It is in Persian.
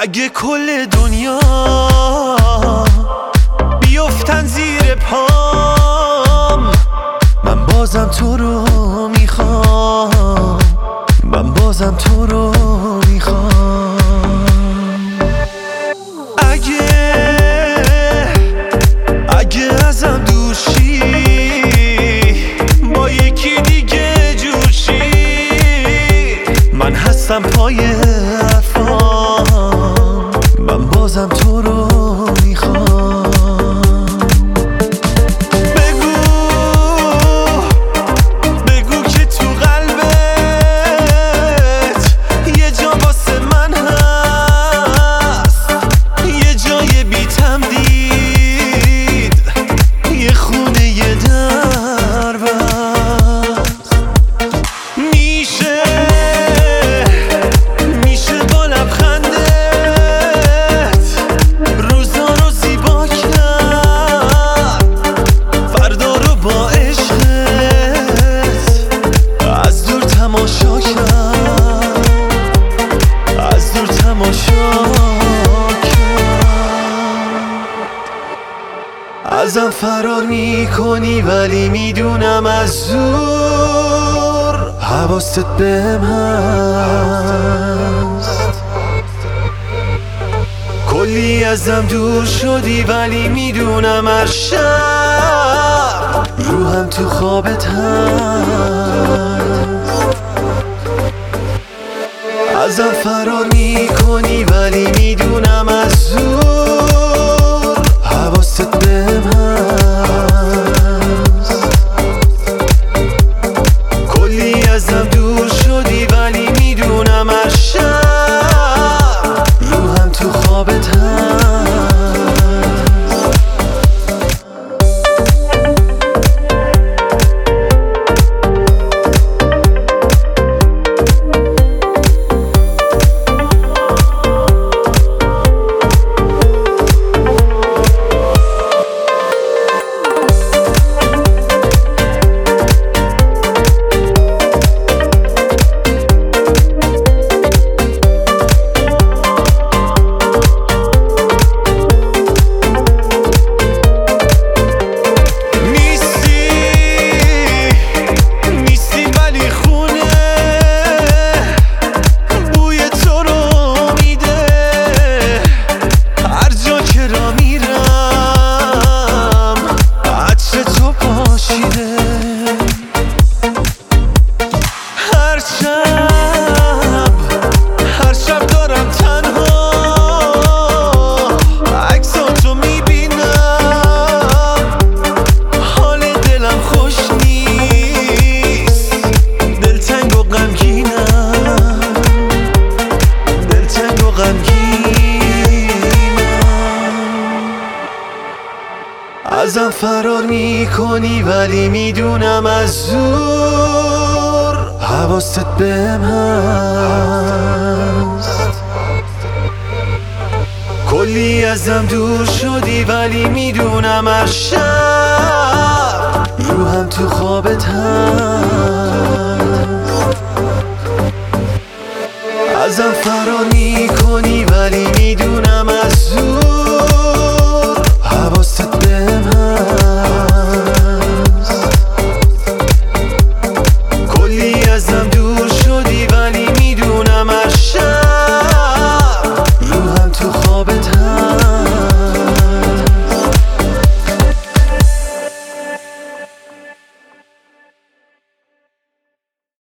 اگه کل دنیا بیفتن زیر پام من بازم تو رو می‌خوام من بازم تو رو می‌خوام. اگه اگه ازم دوشی با یکی دیگه جوشی من هستم پای ازم فرار می‌کنی ولی می‌دونم از زور حواست بهم هست. کلی ازم دور شدی ولی می‌دونم هر شب روحم تو خوابت هست. ازم فرار می‌کنی ولی می‌دونم ازم فرار می‌کنی ولی می‌دونم از زور حواست بهم هست. کلی ازم دور شدی ولی می‌دونم هر شب روحم تو خوابت هست. ازم فرار می‌کنی